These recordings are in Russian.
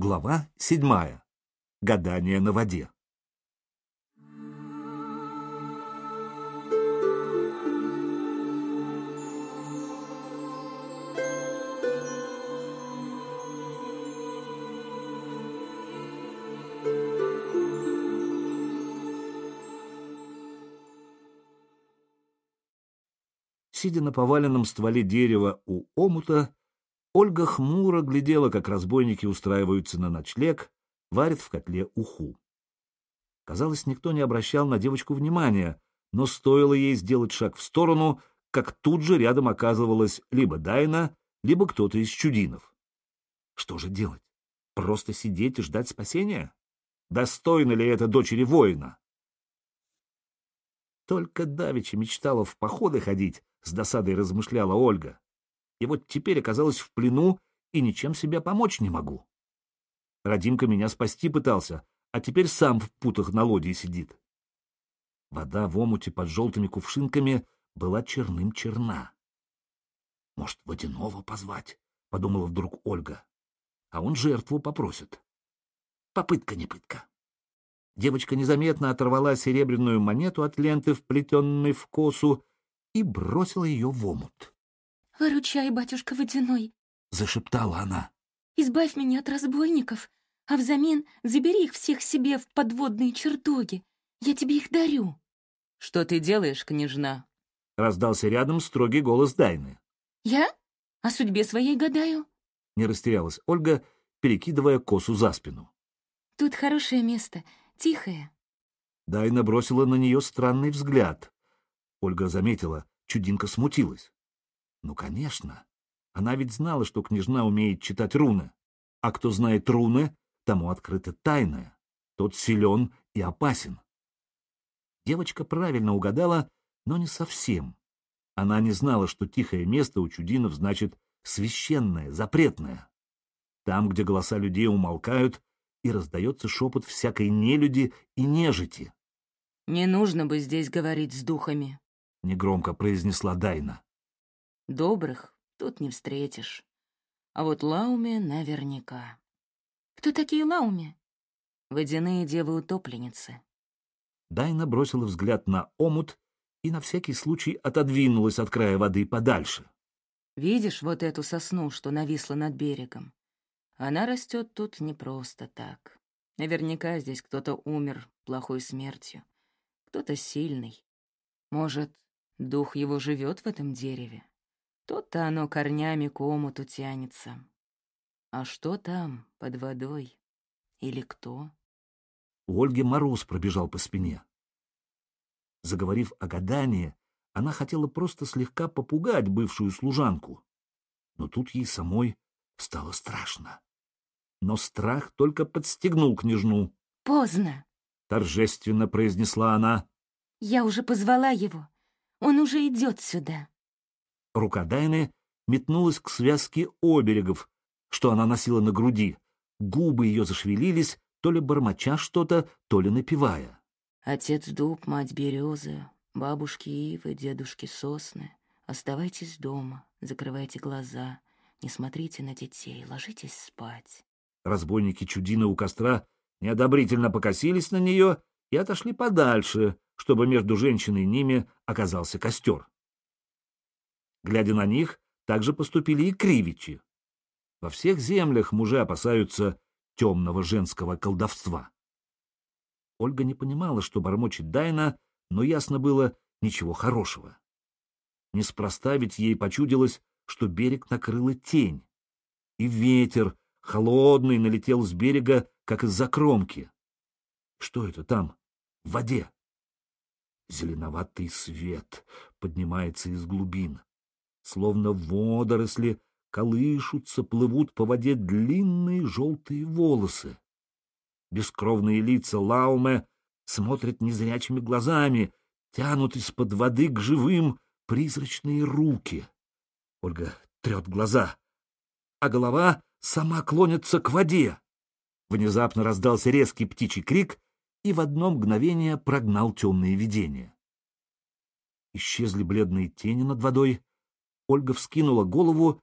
Глава седьмая. Гадание на воде. Сидя на поваленном стволе дерева у омута, Ольга хмуро глядела, как разбойники устраиваются на ночлег, варят в котле уху. Казалось, никто не обращал на девочку внимания, но стоило ей сделать шаг в сторону, как тут же рядом оказывалась либо Дайна, либо кто-то из чудинов. Что же делать? Просто сидеть и ждать спасения? Достойно ли это дочери воина? Только давеча мечтала в походы ходить, — с досадой размышляла Ольга. И вот теперь оказалась в плену и ничем себе помочь не могу. Радимка меня спасти пытался, а теперь сам в путах на лодии сидит. Вода в омуте под желтыми кувшинками была черным черна. «Может, водяного позвать?» — подумала вдруг Ольга. «А он жертву попросит». Попытка не пытка. Девочка незаметно оторвала серебряную монету от ленты, вплетенной в косу, и бросила ее в омут. «Выручай, батюшка Водяной!» — зашептала она. «Избавь меня от разбойников, а взамен забери их всех себе в подводные чертоги. Я тебе их дарю». «Что ты делаешь, княжна?» — раздался рядом строгий голос Дайны. «Я? О судьбе своей гадаю?» — не растерялась Ольга, перекидывая косу за спину. «Тут хорошее место, тихое». Дайна бросила на нее странный взгляд. Ольга заметила, чудинка смутилась. Ну, конечно. Она ведь знала, что княжна умеет читать руны. А кто знает руны, тому открыта тайная. Тот силен и опасен. Девочка правильно угадала, но не совсем. Она не знала, что тихое место у чудинов значит священное, запретное. Там, где голоса людей умолкают, и раздается шепот всякой нелюди и нежити. «Не нужно бы здесь говорить с духами», — негромко произнесла Дайна. «Добрых тут не встретишь. А вот Лауме наверняка». «Кто такие Лауме?» «Водяные девы-утопленницы». Дайна бросила взгляд на омут и на всякий случай отодвинулась от края воды подальше. «Видишь вот эту сосну, что нависла над берегом? Она растет тут не просто так. Наверняка здесь кто-то умер плохой смертью, кто-то сильный. Может, Дух его живет в этом дереве. То-то оно корнями к омуту тянется. А что там, под водой? Или кто? У Ольги мороз пробежал по спине. Заговорив о гадании, она хотела просто слегка попугать бывшую служанку. Но тут ей самой стало страшно. Но страх только подстегнул княжну. «Поздно», — торжественно произнесла она. «Я уже позвала его. Он уже идет сюда. Рука Дайны метнулась к связке оберегов, что она носила на груди. Губы ее зашевелились, то ли бормоча что-то, то ли напевая. Отец дуб, мать березы, бабушки ивы, дедушки сосны. Оставайтесь дома, закрывайте глаза, не смотрите на детей, ложитесь спать. Разбойники чудины у костра неодобрительно покосились на нее и отошли подальше, чтобы между женщиной и ними оказался костер. Глядя на них, также поступили и кривичи. Во всех землях мужи опасаются темного женского колдовства. Ольга не понимала, что бормочет Дайна, но ясно было ничего хорошего. Неспроста ведь ей почудилось, что берег накрыла тень. И ветер, холодный, налетел с берега, как из-за кромки. Что это там, в воде? Зеленоватый свет поднимается из глубин. Словно водоросли колышутся, плывут по воде длинные желтые волосы. Бескровные лица Лауме смотрят незрячими глазами, тянут из-под воды к живым призрачные руки. Ольга трет глаза, а голова сама клонится к воде. Внезапно раздался резкий птичий крик, и в одно мгновение прогнал темные видения. Исчезли бледные тени над водой. Ольга вскинула голову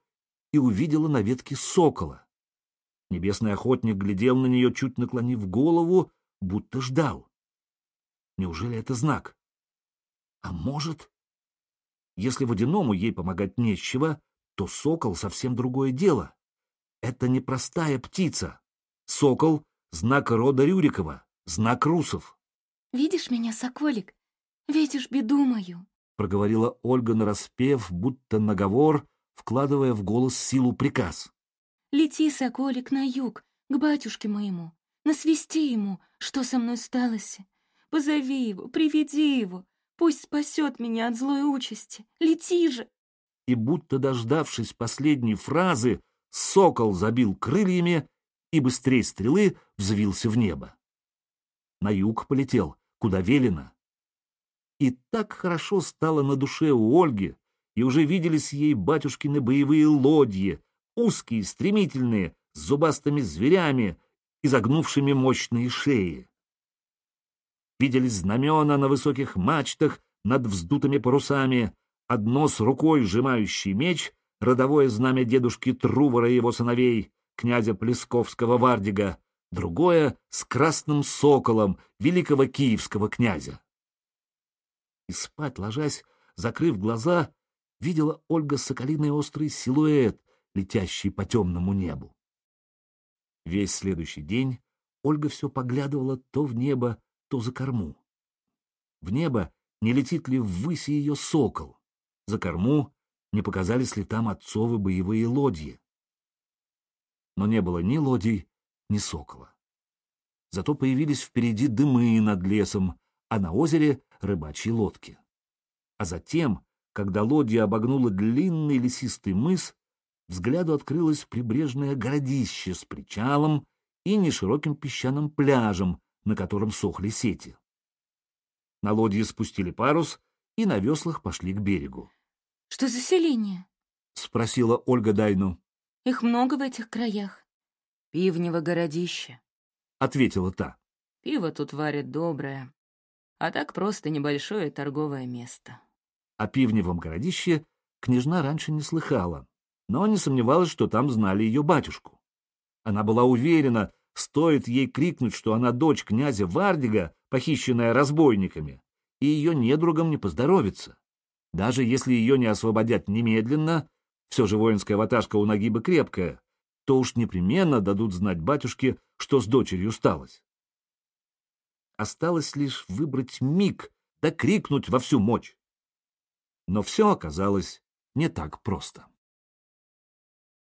и увидела на ветке сокола. Небесный охотник глядел на нее, чуть наклонив голову, будто ждал. Неужели это знак? А может... Если водяному ей помогать нечего, то сокол — совсем другое дело. Это не простая птица. Сокол — знак рода Рюрикова, знак русов. «Видишь меня, соколик? Видишь беду мою?» — проговорила Ольга нараспев, будто наговор, вкладывая в голос силу приказ. «Лети, соколик, на юг, к батюшке моему, насвисти ему, что со мной сталось. Позови его, приведи его, пусть спасет меня от злой участи. Лети же!» И будто дождавшись последней фразы, сокол забил крыльями и быстрее стрелы взвился в небо. На юг полетел, куда велено. И так хорошо стало на душе у Ольги, и уже виделись ей батюшкины боевые лодьи, узкие, стремительные, с зубастыми зверями, изогнувшими мощные шеи. Виделись знамена на высоких мачтах над вздутыми парусами, одно с рукой сжимающий меч, родовое знамя дедушки Трувора и его сыновей, князя Плесковского Вардига, другое с красным соколом великого киевского князя. И спать ложась, закрыв глаза, видела Ольга соколиный острый силуэт, летящий по темному небу. Весь следующий день Ольга все поглядывала то в небо, то за корму. В небо не летит ли ввысь ее сокол, за корму не показались ли там отцовы боевые лодьи. Но не было ни лодий, ни сокола. Зато появились впереди дымы над лесом, а на озере — рыбачьи лодки. А затем, когда лодья обогнула длинный лесистый мыс, взгляду открылось прибрежное городище с причалом и нешироким песчаным пляжем, на котором сохли сети. На лодье спустили парус и на веслах пошли к берегу. — Что за селение? — спросила Ольга Дайну. — Их много в этих краях. — Пивнево городище, — ответила та. — Пиво тут варят доброе, а так просто небольшое торговое место. О пивневом городище княжна раньше не слыхала, но не сомневалась, что там знали ее батюшку. Она была уверена, стоит ей крикнуть, что она дочь князя Вардига, похищенная разбойниками, и ее недругам не поздоровится. Даже если ее не освободят немедленно, все же воинская ваташка у Нагиба крепкая, то уж непременно дадут знать батюшке, что с дочерью сталось. Осталось лишь выбрать миг, да крикнуть во всю мочь. Но все оказалось не так просто.